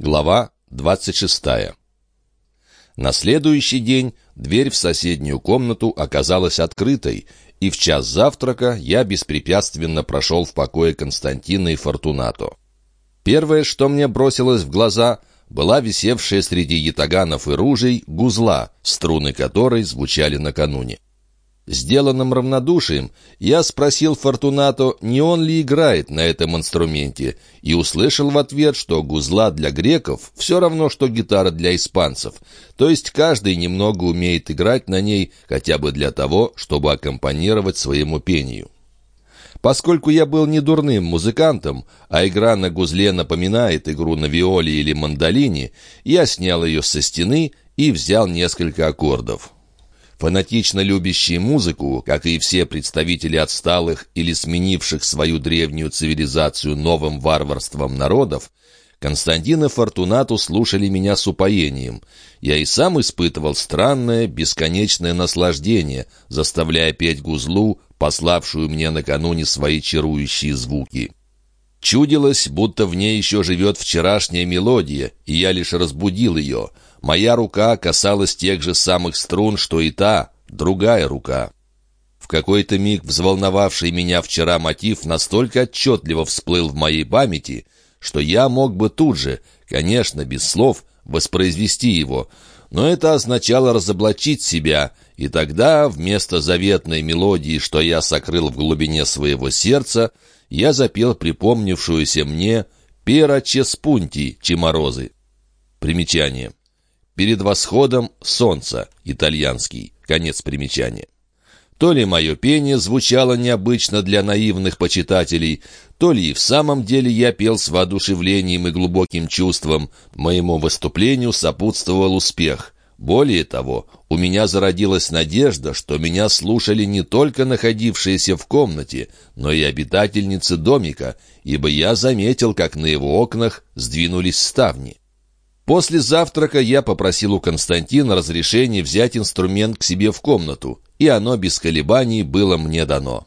Глава 26. На следующий день дверь в соседнюю комнату оказалась открытой, и в час завтрака я беспрепятственно прошел в покое Константина и Фортунато. Первое, что мне бросилось в глаза, была висевшая среди ятаганов и ружей гузла, струны которой звучали накануне. Сделанным равнодушием я спросил Фортунато, не он ли играет на этом инструменте, и услышал в ответ, что гузла для греков все равно, что гитара для испанцев, то есть каждый немного умеет играть на ней хотя бы для того, чтобы аккомпанировать своему пению. Поскольку я был не дурным музыкантом, а игра на гузле напоминает игру на виоле или мандолине, я снял ее со стены и взял несколько аккордов. Фанатично любящие музыку, как и все представители отсталых или сменивших свою древнюю цивилизацию новым варварством народов, Константин и Фортунату слушали меня с упоением. Я и сам испытывал странное, бесконечное наслаждение, заставляя петь гузлу, пославшую мне накануне свои чарующие звуки. Чудилось, будто в ней еще живет вчерашняя мелодия, и я лишь разбудил ее — Моя рука касалась тех же самых струн, что и та, другая рука. В какой-то миг взволновавший меня вчера мотив настолько отчетливо всплыл в моей памяти, что я мог бы тут же, конечно, без слов, воспроизвести его, но это означало разоблачить себя, и тогда вместо заветной мелодии, что я сокрыл в глубине своего сердца, я запел припомнившуюся мне «Пера Чеспунти» Чеморозы. Примечание. Перед восходом солнца, итальянский, конец примечания. То ли мое пение звучало необычно для наивных почитателей, то ли и в самом деле я пел с воодушевлением и глубоким чувством. Моему выступлению сопутствовал успех. Более того, у меня зародилась надежда, что меня слушали не только находившиеся в комнате, но и обитательницы домика, ибо я заметил, как на его окнах сдвинулись ставни. После завтрака я попросил у Константина разрешения взять инструмент к себе в комнату, и оно без колебаний было мне дано.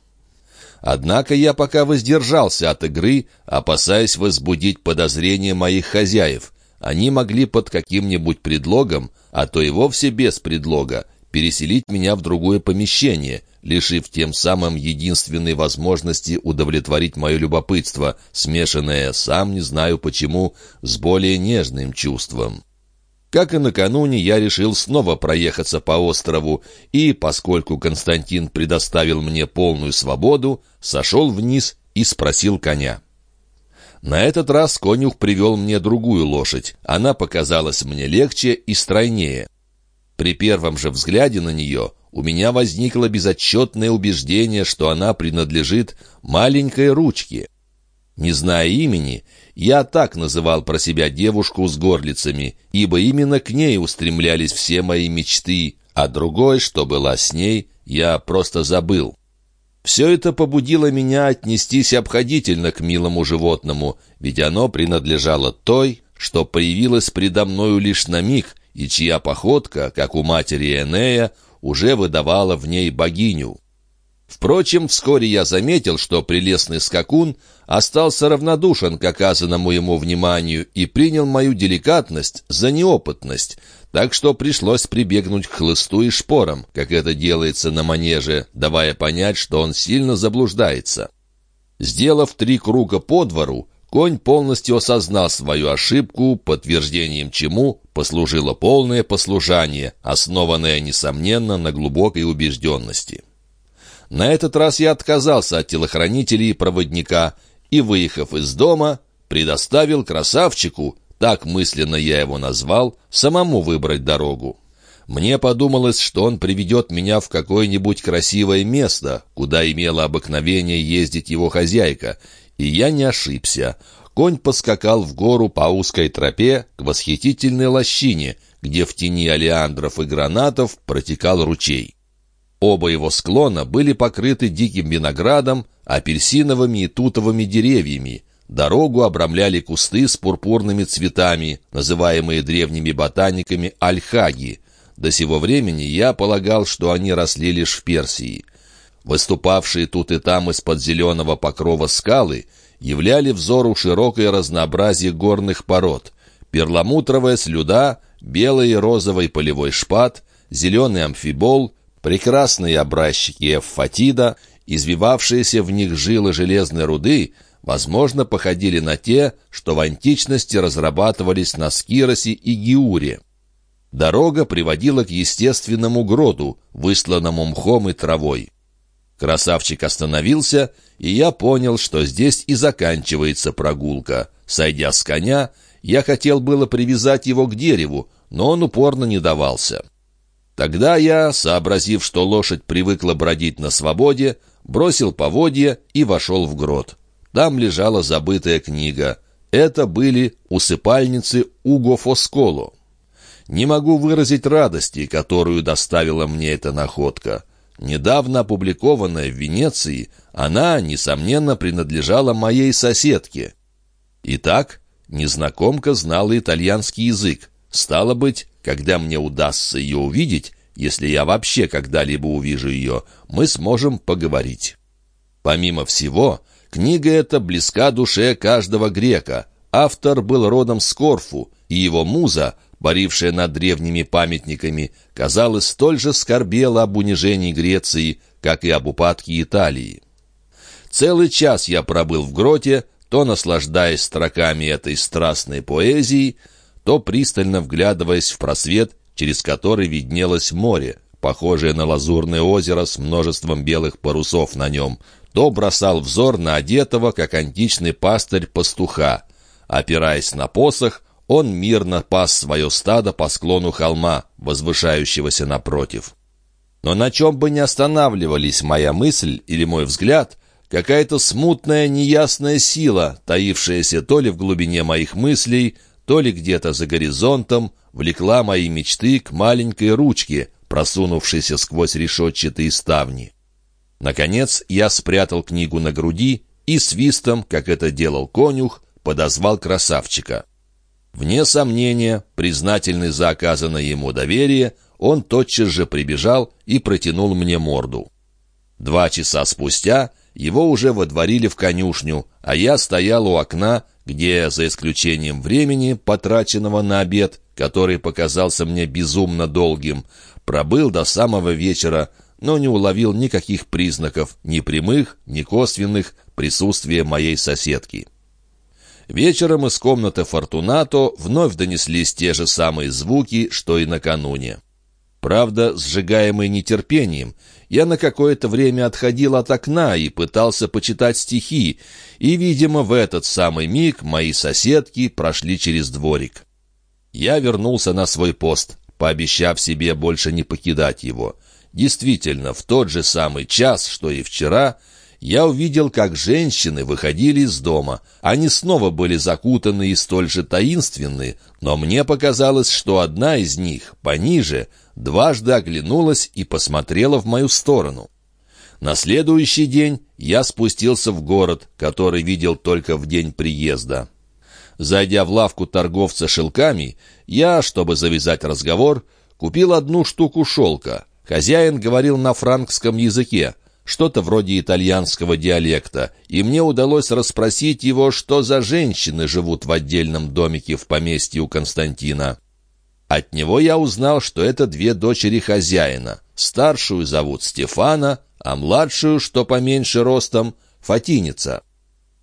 Однако я пока воздержался от игры, опасаясь возбудить подозрения моих хозяев. Они могли под каким-нибудь предлогом, а то и вовсе без предлога, переселить меня в другое помещение, лишив тем самым единственной возможности удовлетворить мое любопытство, смешанное, сам не знаю почему, с более нежным чувством. Как и накануне, я решил снова проехаться по острову и, поскольку Константин предоставил мне полную свободу, сошел вниз и спросил коня. На этот раз конюх привел мне другую лошадь. Она показалась мне легче и стройнее. При первом же взгляде на нее у меня возникло безотчетное убеждение, что она принадлежит маленькой ручке. Не зная имени, я так называл про себя девушку с горлицами, ибо именно к ней устремлялись все мои мечты, а другой, что была с ней, я просто забыл. Все это побудило меня отнестись обходительно к милому животному, ведь оно принадлежало той, что появилась предо мною лишь на миг, и чья походка, как у матери Энея, уже выдавала в ней богиню. Впрочем, вскоре я заметил, что прелестный скакун остался равнодушен к оказанному ему вниманию и принял мою деликатность за неопытность, так что пришлось прибегнуть к хлысту и шпорам, как это делается на манеже, давая понять, что он сильно заблуждается. Сделав три круга по двору, Конь полностью осознал свою ошибку, подтверждением чему послужило полное послушание, основанное, несомненно, на глубокой убежденности. На этот раз я отказался от телохранителей и проводника и, выехав из дома, предоставил красавчику, так мысленно я его назвал, самому выбрать дорогу. Мне подумалось, что он приведет меня в какое-нибудь красивое место, куда имела обыкновение ездить его хозяйка, и я не ошибся. Конь поскакал в гору по узкой тропе к восхитительной лощине, где в тени олеандров и гранатов протекал ручей. Оба его склона были покрыты диким виноградом, апельсиновыми и тутовыми деревьями. Дорогу обрамляли кусты с пурпурными цветами, называемые древними ботаниками альхаги. До сего времени я полагал, что они росли лишь в Персии. Выступавшие тут и там из-под зеленого покрова скалы являли взору широкое разнообразие горных пород. перламутровая слюда, белый и розовый полевой шпат, зеленый амфибол, прекрасные образчики эвфатида, извивавшиеся в них жилы железной руды, возможно, походили на те, что в античности разрабатывались на Скиросе и Гиуре. Дорога приводила к естественному гроду, высланному мхом и травой. Красавчик остановился, и я понял, что здесь и заканчивается прогулка. Сойдя с коня, я хотел было привязать его к дереву, но он упорно не давался. Тогда я, сообразив, что лошадь привыкла бродить на свободе, бросил поводья и вошел в грот. Там лежала забытая книга. Это были усыпальницы Уго Фосколо. Не могу выразить радости, которую доставила мне эта находка. Недавно опубликованная в Венеции, она, несомненно, принадлежала моей соседке. Итак, незнакомка знала итальянский язык. Стало быть, когда мне удастся ее увидеть, если я вообще когда-либо увижу ее, мы сможем поговорить. Помимо всего, книга эта близка душе каждого грека. Автор был родом с Корфу, и его муза — борившая над древними памятниками, казалось, столь же скорбела об унижении Греции, как и об упадке Италии. Целый час я пробыл в гроте, то наслаждаясь строками этой страстной поэзии, то пристально вглядываясь в просвет, через который виднелось море, похожее на лазурное озеро с множеством белых парусов на нем, то бросал взор на одетого, как античный пастырь, пастуха. Опираясь на посох, он мирно пас свое стадо по склону холма, возвышающегося напротив. Но на чем бы ни останавливались моя мысль или мой взгляд, какая-то смутная неясная сила, таившаяся то ли в глубине моих мыслей, то ли где-то за горизонтом, влекла мои мечты к маленькой ручке, просунувшейся сквозь решетчатые ставни. Наконец я спрятал книгу на груди и свистом, как это делал конюх, подозвал красавчика. Вне сомнения, признательный за оказанное ему доверие, он тотчас же прибежал и протянул мне морду. Два часа спустя его уже водворили в конюшню, а я стоял у окна, где, за исключением времени, потраченного на обед, который показался мне безумно долгим, пробыл до самого вечера, но не уловил никаких признаков, ни прямых, ни косвенных, присутствия моей соседки. Вечером из комнаты Фортунато вновь донеслись те же самые звуки, что и накануне. Правда, сжигаемый нетерпением, я на какое-то время отходил от окна и пытался почитать стихи, и, видимо, в этот самый миг мои соседки прошли через дворик. Я вернулся на свой пост, пообещав себе больше не покидать его. Действительно, в тот же самый час, что и вчера, я увидел, как женщины выходили из дома. Они снова были закутаны и столь же таинственны, но мне показалось, что одна из них, пониже, дважды оглянулась и посмотрела в мою сторону. На следующий день я спустился в город, который видел только в день приезда. Зайдя в лавку торговца шелками, я, чтобы завязать разговор, купил одну штуку шелка. Хозяин говорил на франкском языке — что-то вроде итальянского диалекта, и мне удалось расспросить его, что за женщины живут в отдельном домике в поместье у Константина. От него я узнал, что это две дочери хозяина. Старшую зовут Стефана, а младшую, что поменьше ростом, Фатиница.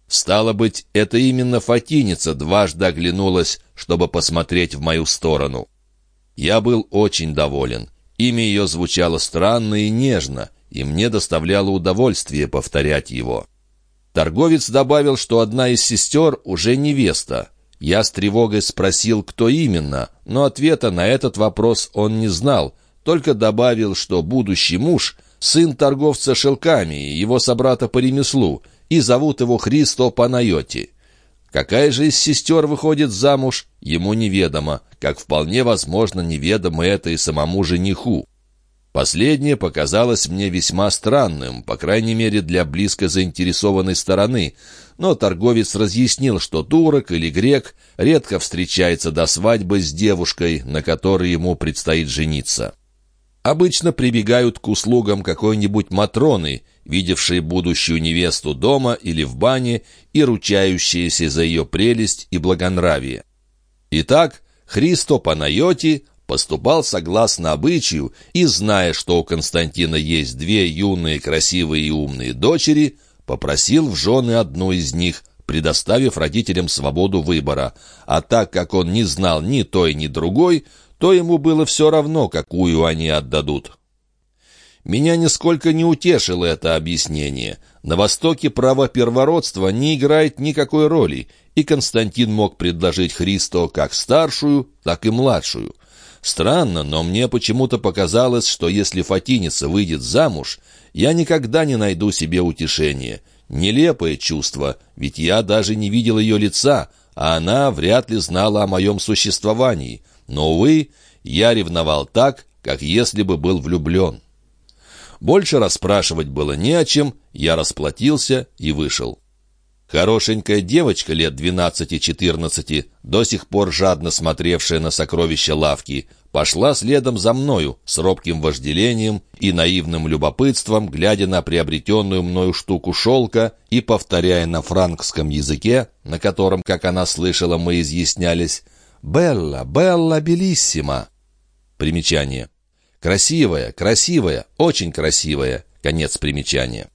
Стало быть, это именно Фатиница дважды оглянулась, чтобы посмотреть в мою сторону. Я был очень доволен. Имя ее звучало странно и нежно, и мне доставляло удовольствие повторять его. Торговец добавил, что одна из сестер уже невеста. Я с тревогой спросил, кто именно, но ответа на этот вопрос он не знал, только добавил, что будущий муж — сын торговца шелками, его собрата по ремеслу, и зовут его Христо Панайоти. Какая же из сестер выходит замуж, ему неведомо, как вполне возможно неведомо это и самому жениху. Последнее показалось мне весьма странным, по крайней мере для близко заинтересованной стороны, но торговец разъяснил, что турок или грек редко встречается до свадьбы с девушкой, на которой ему предстоит жениться. Обычно прибегают к услугам какой-нибудь Матроны, видевшей будущую невесту дома или в бане и ручающиеся за ее прелесть и благонравие. Итак, Христо Панайоти поступал согласно обычаю и, зная, что у Константина есть две юные, красивые и умные дочери, попросил в жены одну из них, предоставив родителям свободу выбора. А так как он не знал ни той, ни другой, то ему было все равно, какую они отдадут. Меня нисколько не утешило это объяснение. На Востоке право первородства не играет никакой роли, и Константин мог предложить Христо как старшую, так и младшую. Странно, но мне почему-то показалось, что если Фатиница выйдет замуж, я никогда не найду себе утешения. Нелепое чувство, ведь я даже не видел ее лица, а она вряд ли знала о моем существовании. Но, увы, я ревновал так, как если бы был влюблен. Больше расспрашивать было не о чем, я расплатился и вышел. Хорошенькая девочка лет двенадцати-четырнадцати, до сих пор жадно смотревшая на сокровища лавки, пошла следом за мною с робким вожделением и наивным любопытством, глядя на приобретенную мною штуку шелка и повторяя на франкском языке, на котором, как она слышала, мы изъяснялись, «Белла, Белла, белиссима». Примечание. «Красивая, красивая, очень красивая». Конец примечания.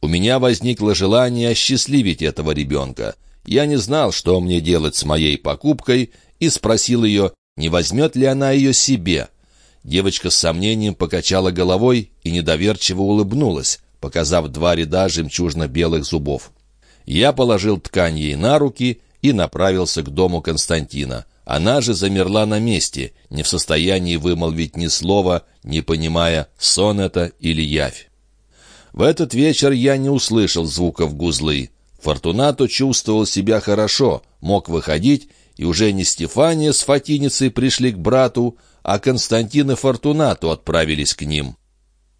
У меня возникло желание осчастливить этого ребенка. Я не знал, что мне делать с моей покупкой, и спросил ее, не возьмет ли она ее себе. Девочка с сомнением покачала головой и недоверчиво улыбнулась, показав два ряда жемчужно-белых зубов. Я положил ткань ей на руки и направился к дому Константина. Она же замерла на месте, не в состоянии вымолвить ни слова, не понимая, сон это или явь. В этот вечер я не услышал звуков гузлы. Фортунато чувствовал себя хорошо, мог выходить, и уже не Стефания с Фатиницей пришли к брату, а Константин и Фортунато отправились к ним.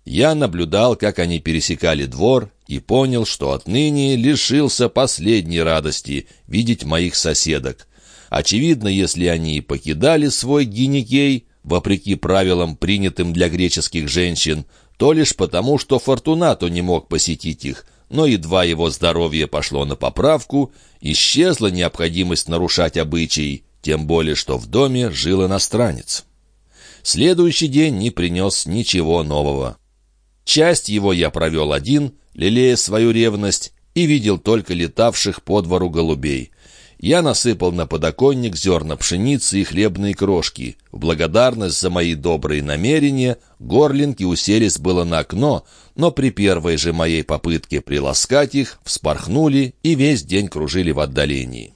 Я наблюдал, как они пересекали двор, и понял, что отныне лишился последней радости видеть моих соседок. Очевидно, если они и покидали свой гинекей, вопреки правилам, принятым для греческих женщин, то лишь потому, что Фортунато не мог посетить их, но едва его здоровье пошло на поправку, исчезла необходимость нарушать обычаи, тем более что в доме жил иностранец. Следующий день не принес ничего нового. Часть его я провел один, лелея свою ревность, и видел только летавших по двору голубей. Я насыпал на подоконник зерна пшеницы и хлебные крошки. В благодарность за мои добрые намерения горлинки уселись было на окно, но при первой же моей попытке приласкать их, вспорхнули и весь день кружили в отдалении.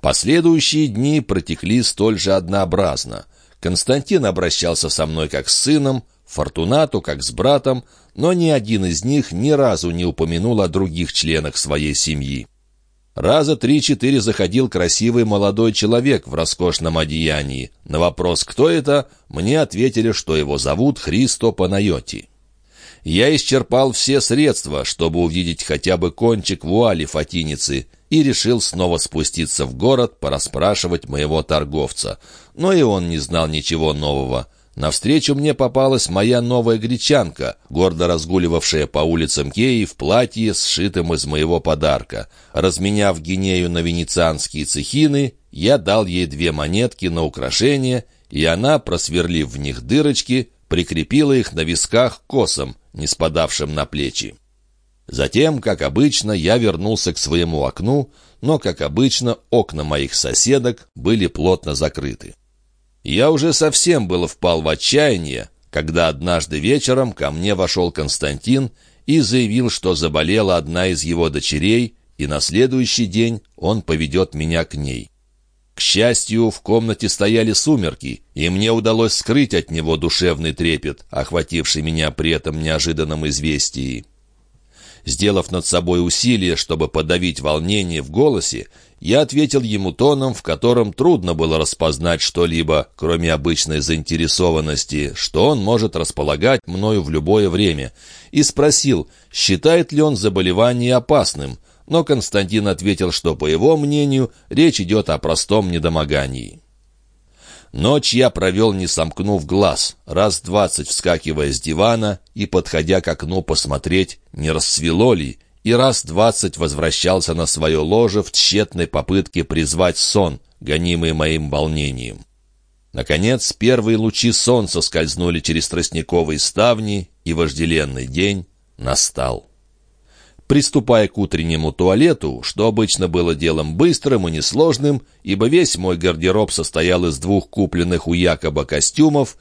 Последующие дни протекли столь же однообразно. Константин обращался со мной как с сыном, Фортунату как с братом, но ни один из них ни разу не упомянул о других членах своей семьи. Раза три-четыре заходил красивый молодой человек в роскошном одеянии. На вопрос «Кто это?» мне ответили, что его зовут Христо Панайоти. Я исчерпал все средства, чтобы увидеть хотя бы кончик вуали фатиницы, и решил снова спуститься в город, порасспрашивать моего торговца. Но и он не знал ничего нового. Навстречу мне попалась моя новая гречанка, гордо разгуливавшая по улицам Кеи в платье, сшитом из моего подарка. Разменяв гинею на венецианские цехины, я дал ей две монетки на украшение, и она, просверлив в них дырочки, прикрепила их на висках косом, не спадавшим на плечи. Затем, как обычно, я вернулся к своему окну, но, как обычно, окна моих соседок были плотно закрыты. Я уже совсем было впал в отчаяние, когда однажды вечером ко мне вошел Константин и заявил, что заболела одна из его дочерей, и на следующий день он поведет меня к ней. К счастью, в комнате стояли сумерки, и мне удалось скрыть от него душевный трепет, охвативший меня при этом неожиданном известии. Сделав над собой усилие, чтобы подавить волнение в голосе, я ответил ему тоном, в котором трудно было распознать что-либо, кроме обычной заинтересованности, что он может располагать мною в любое время, и спросил, считает ли он заболевание опасным, но Константин ответил, что, по его мнению, речь идет о простом недомогании. Ночь я провел, не сомкнув глаз, раз двадцать вскакивая с дивана и подходя к окну посмотреть, не рассвело ли, и раз двадцать возвращался на свое ложе в тщетной попытке призвать сон, гонимые моим волнением. Наконец, первые лучи солнца скользнули через тростниковые ставни, и вожделенный день настал. Приступая к утреннему туалету, что обычно было делом быстрым и несложным, ибо весь мой гардероб состоял из двух купленных у Якоба костюмов,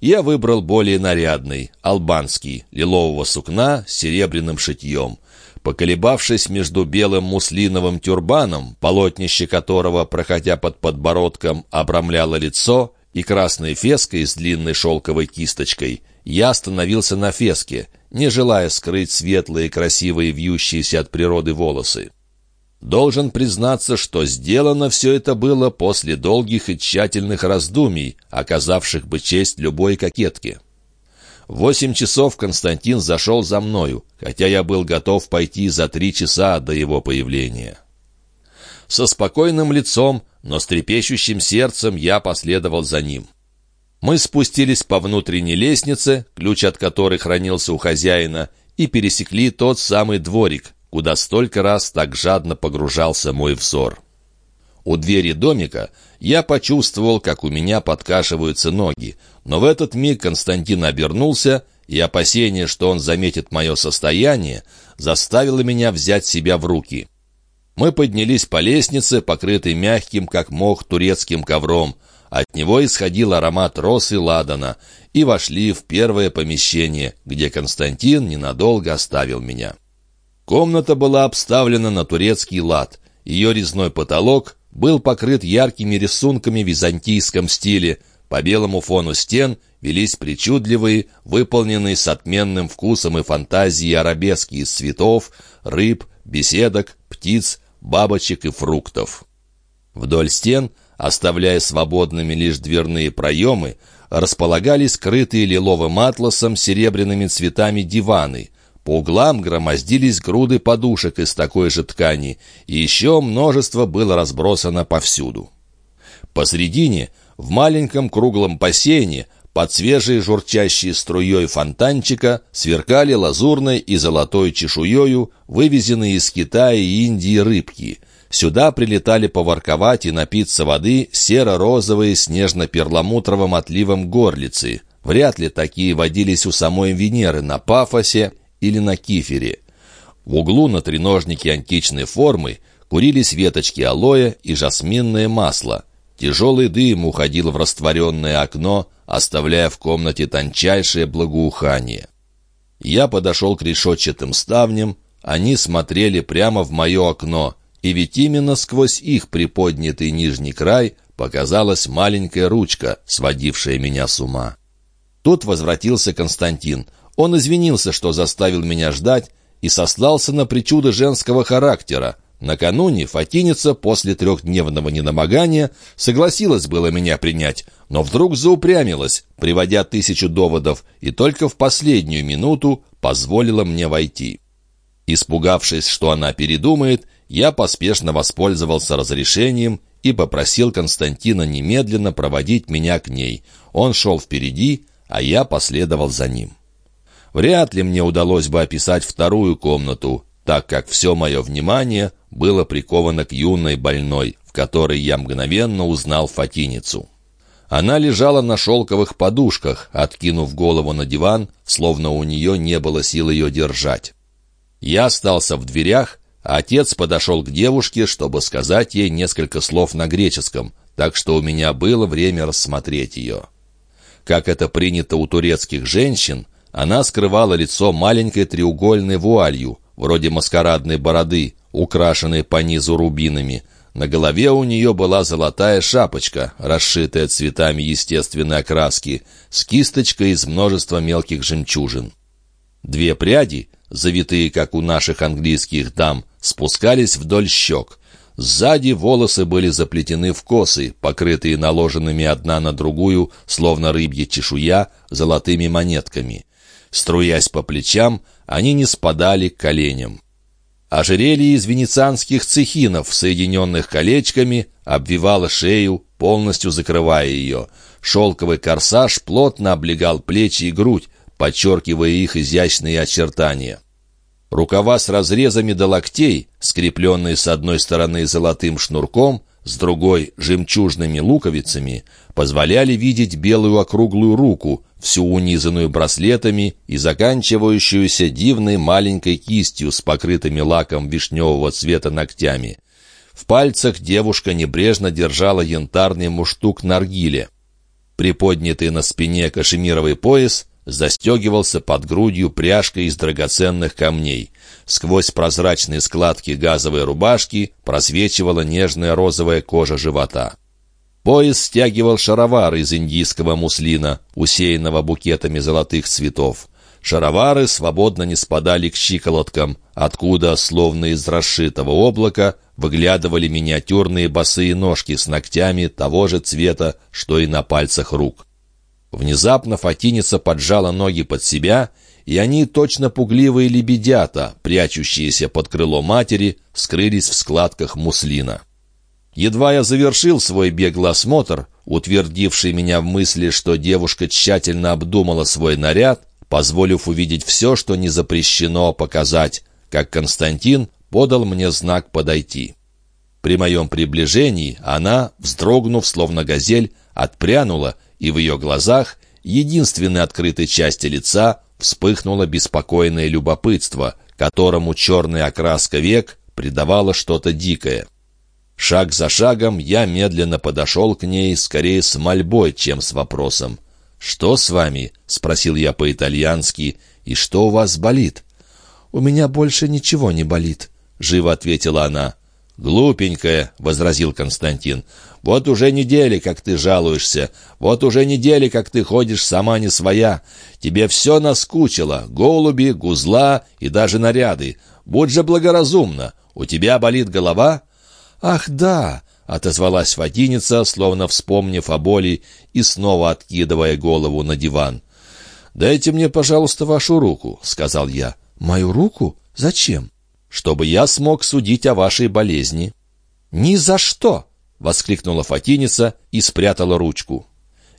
я выбрал более нарядный, албанский, лилового сукна с серебряным шитьем. Поколебавшись между белым муслиновым тюрбаном, полотнище которого, проходя под подбородком, обрамляло лицо, и красной феской с длинной шелковой кисточкой, я остановился на феске — не желая скрыть светлые, красивые, вьющиеся от природы волосы. Должен признаться, что сделано все это было после долгих и тщательных раздумий, оказавших бы честь любой кокетке. В восемь часов Константин зашел за мною, хотя я был готов пойти за три часа до его появления. Со спокойным лицом, но с трепещущим сердцем я последовал за ним. Мы спустились по внутренней лестнице, ключ от которой хранился у хозяина, и пересекли тот самый дворик, куда столько раз так жадно погружался мой взор. У двери домика я почувствовал, как у меня подкашиваются ноги, но в этот миг Константин обернулся, и опасение, что он заметит мое состояние, заставило меня взять себя в руки. Мы поднялись по лестнице, покрытой мягким, как мох, турецким ковром, от него исходил аромат роз и ладана, и вошли в первое помещение, где Константин ненадолго оставил меня. Комната была обставлена на турецкий лад. Ее резной потолок был покрыт яркими рисунками в византийском стиле. По белому фону стен велись причудливые, выполненные с отменным вкусом и фантазией арабески из цветов, рыб, беседок, птиц, бабочек и фруктов. Вдоль стен — Оставляя свободными лишь дверные проемы, располагались скрытые лиловым атласом серебряными цветами диваны. По углам громоздились груды подушек из такой же ткани, и еще множество было разбросано повсюду. Посредине, в маленьком круглом бассейне, под свежей журчащей струей фонтанчика сверкали лазурной и золотой чешуею вывезенные из Китая и Индии рыбки — Сюда прилетали поворковать и напиться воды серо-розовые с нежно-перламутровым отливом горлицы. Вряд ли такие водились у самой Венеры на Пафосе или на Кифере. В углу на треножнике античной формы курились веточки алоэ и жасминное масло. Тяжелый дым уходил в растворенное окно, оставляя в комнате тончайшее благоухание. Я подошел к решетчатым ставням, они смотрели прямо в мое окно — и ведь именно сквозь их приподнятый нижний край показалась маленькая ручка, сводившая меня с ума. Тут возвратился Константин. Он извинился, что заставил меня ждать, и сослался на причуды женского характера. Накануне Фатиница после трехдневного недомогания согласилась было меня принять, но вдруг заупрямилась, приводя тысячу доводов, и только в последнюю минуту позволила мне войти. Испугавшись, что она передумает, я поспешно воспользовался разрешением и попросил Константина немедленно проводить меня к ней. Он шел впереди, а я последовал за ним. Вряд ли мне удалось бы описать вторую комнату, так как все мое внимание было приковано к юной больной, в которой я мгновенно узнал Фатиницу. Она лежала на шелковых подушках, откинув голову на диван, словно у нее не было сил ее держать. Я остался в дверях, а отец подошел к девушке, чтобы сказать ей несколько слов на греческом, так что у меня было время рассмотреть ее. Как это принято у турецких женщин, она скрывала лицо маленькой треугольной вуалью, вроде маскарадной бороды, украшенной по низу рубинами. На голове у нее была золотая шапочка, расшитая цветами естественной окраски, с кисточкой из множества мелких жемчужин. Две пряди, завитые, как у наших английских дам, спускались вдоль щек. Сзади волосы были заплетены в косы, покрытые наложенными одна на другую, словно рыбья чешуя, золотыми монетками. Струясь по плечам, они не спадали к коленям. Ожерелье из венецианских цехинов, соединенных колечками, обвивало шею, полностью закрывая ее. Шелковый корсаж плотно облегал плечи и грудь, подчеркивая их изящные очертания. Рукава с разрезами до локтей, скрепленные с одной стороны золотым шнурком, с другой — жемчужными луковицами, позволяли видеть белую округлую руку, всю унизанную браслетами и заканчивающуюся дивной маленькой кистью с покрытыми лаком вишневого цвета ногтями. В пальцах девушка небрежно держала янтарный муштук наргиле. Приподнятый на спине кашемировый пояс застегивался под грудью пряжкой из драгоценных камней. Сквозь прозрачные складки газовой рубашки просвечивала нежная розовая кожа живота. Пояс стягивал шаровары из индийского муслина, усеянного букетами золотых цветов. Шаровары свободно не спадали к щиколоткам, откуда, словно из расшитого облака, выглядывали миниатюрные босые ножки с ногтями того же цвета, что и на пальцах рук. Внезапно Фатиница поджала ноги под себя, и они, точно пугливые лебедята, прячущиеся под крыло матери, скрылись в складках муслина. Едва я завершил свой беглый осмотр, утвердивший меня в мысли, что девушка тщательно обдумала свой наряд, позволив увидеть все, что не запрещено показать, как Константин подал мне знак подойти. При моем приближении она, вздрогнув, словно газель, отпрянула, и в ее глазах, единственной открытой части лица, вспыхнуло беспокойное любопытство, которому черная окраска век придавала что-то дикое. Шаг за шагом я медленно подошел к ней, скорее с мольбой, чем с вопросом. «Что с вами?» — спросил я по-итальянски. «И что у вас болит?» «У меня больше ничего не болит», — живо ответила она. «Глупенькая», — возразил Константин. «Вот уже недели, как ты жалуешься. Вот уже недели, как ты ходишь сама не своя. Тебе все наскучило. Голуби, гузла и даже наряды. Будь же благоразумна. У тебя болит голова?» «Ах, да!» — отозвалась водиница, словно вспомнив о боли и снова откидывая голову на диван. «Дайте мне, пожалуйста, вашу руку», — сказал я. «Мою руку? Зачем?» Чтобы я смог судить о вашей болезни». «Ни за что!» — воскликнула Фатиница и спрятала ручку.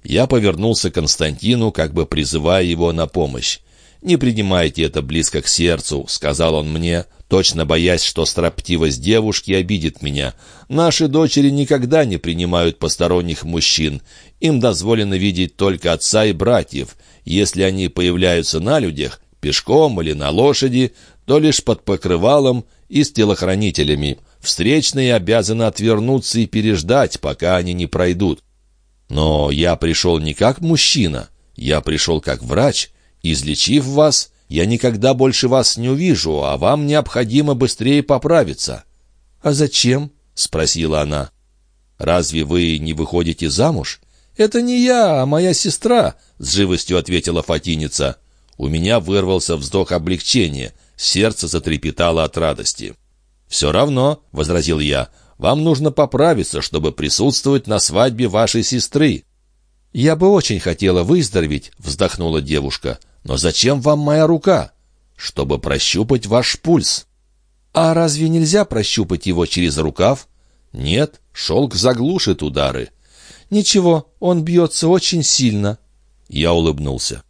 Я повернулся к Константину, как бы призывая его на помощь. «Не принимайте это близко к сердцу», — сказал он мне, точно боясь, что строптивость девушки обидит меня. «Наши дочери никогда не принимают посторонних мужчин. Им дозволено видеть только отца и братьев. Если они появляются на людях, пешком или на лошади, то лишь под покрывалом и с телохранителями. Встречные обязаны отвернуться и переждать, пока они не пройдут. Но я пришел не как мужчина, я пришел как врач. Излечив вас, я никогда больше вас не увижу, а вам необходимо быстрее поправиться». «А зачем?» — спросила она. «Разве вы не выходите замуж?» «Это не я, а моя сестра», — с живостью ответила Фатиница. У меня вырвался вздох облегчения — Сердце затрепетало от радости. «Все равно», — возразил я, — «вам нужно поправиться, чтобы присутствовать на свадьбе вашей сестры». «Я бы очень хотела выздороветь», — вздохнула девушка. «Но зачем вам моя рука?» «Чтобы прощупать ваш пульс». «А разве нельзя прощупать его через рукав?» «Нет, шелк заглушит удары». «Ничего, он бьется очень сильно». Я улыбнулся.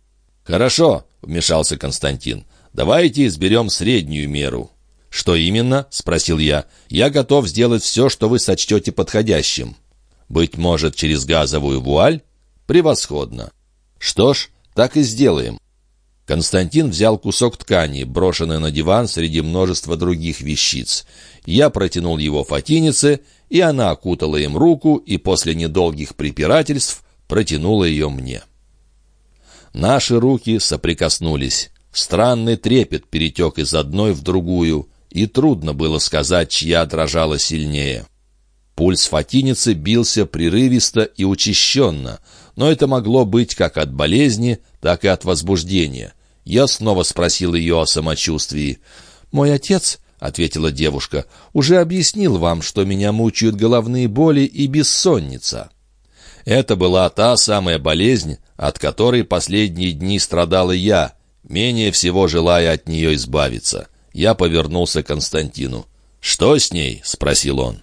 «Хорошо», — вмешался Константин. Давайте изберем среднюю меру». «Что именно?» — спросил я. «Я готов сделать все, что вы сочтете подходящим». «Быть может, через газовую вуаль?» «Превосходно». «Что ж, так и сделаем». Константин взял кусок ткани, брошенный на диван среди множества других вещиц. Я протянул его Фатинице, и она окутала им руку и после недолгих препирательств протянула ее мне. Наши руки соприкоснулись. Странный трепет перетек из одной в другую, и трудно было сказать, чья дрожала сильнее. Пульс фатиницы бился прерывисто и учащенно, но это могло быть как от болезни, так и от возбуждения. Я снова спросил ее о самочувствии. «Мой отец», — ответила девушка, — «уже объяснил вам, что меня мучают головные боли и бессонница». Это была та самая болезнь, от которой последние дни страдала я, менее всего желая от нее избавиться. Я повернулся к Константину. «Что с ней?» — спросил он.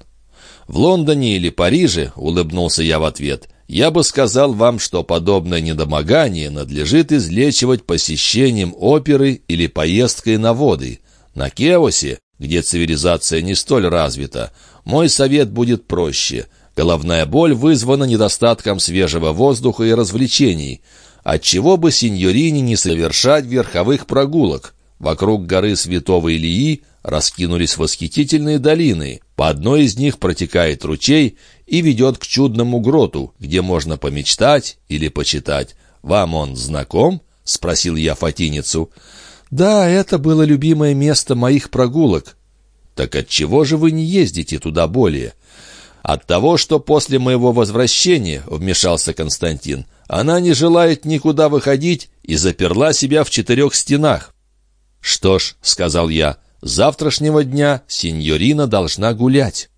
«В Лондоне или Париже?» — улыбнулся я в ответ. «Я бы сказал вам, что подобное недомогание надлежит излечивать посещением оперы или поездкой на воды. На Кеосе где цивилизация не столь развита, мой совет будет проще. Головная боль вызвана недостатком свежего воздуха и развлечений. Отчего бы сеньорине не совершать верховых прогулок? Вокруг горы Святого Илии раскинулись восхитительные долины. По одной из них протекает ручей и ведет к чудному гроту, где можно помечтать или почитать. «Вам он знаком?» — спросил я Фатиницу. «Да, это было любимое место моих прогулок». «Так отчего же вы не ездите туда более?» «От того, что после моего возвращения, — вмешался Константин, — она не желает никуда выходить и заперла себя в четырех стенах». «Что ж, — сказал я, — завтрашнего дня сеньорина должна гулять».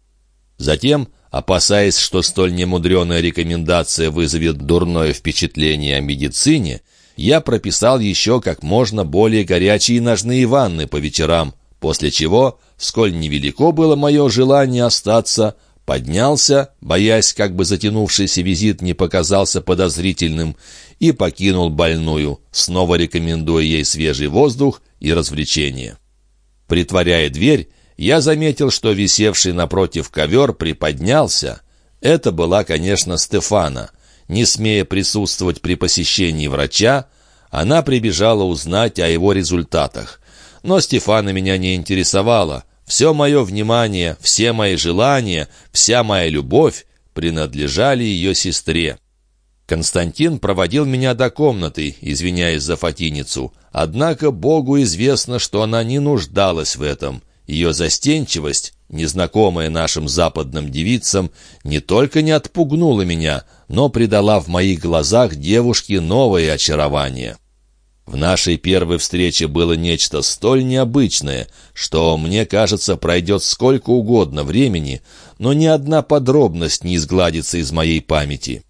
Затем, опасаясь, что столь немудреная рекомендация вызовет дурное впечатление о медицине, я прописал еще как можно более горячие ножные ванны по вечерам, после чего, сколь невелико было мое желание остаться, поднялся, боясь, как бы затянувшийся визит не показался подозрительным, и покинул больную, снова рекомендуя ей свежий воздух и развлечения. Притворяя дверь, я заметил, что висевший напротив ковер приподнялся. Это была, конечно, Стефана. Не смея присутствовать при посещении врача, она прибежала узнать о его результатах. Но Стефана меня не интересовала. Все мое внимание, все мои желания, вся моя любовь принадлежали ее сестре. Константин проводил меня до комнаты, извиняясь за Фатиницу. Однако Богу известно, что она не нуждалась в этом. Ее застенчивость, незнакомая нашим западным девицам, не только не отпугнула меня, но придала в моих глазах девушке новое очарование. В нашей первой встрече было нечто столь необычное, что, мне кажется, пройдет сколько угодно времени, но ни одна подробность не изгладится из моей памяти.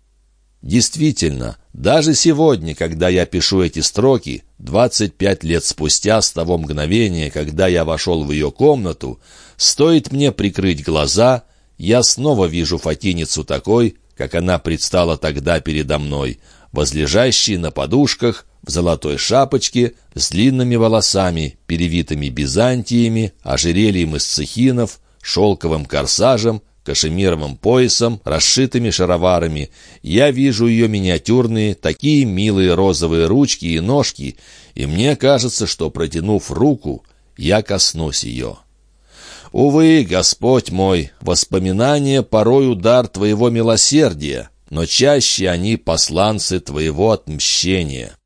Действительно, даже сегодня, когда я пишу эти строки, 25 лет спустя с того мгновения, когда я вошел в ее комнату, стоит мне прикрыть глаза, я снова вижу Фатиницу такой, как она предстала тогда передо мной, возлежащей на подушках, в золотой шапочке, с длинными волосами, перевитыми бизантиями, ожерельем из цехинов, шелковым корсажем, кашемировым поясом, расшитыми шароварами. Я вижу ее миниатюрные, такие милые розовые ручки и ножки, и мне кажется, что, протянув руку, я коснусь ее. Увы, Господь мой, воспоминания порой удар Твоего милосердия, но чаще они посланцы Твоего отмщения».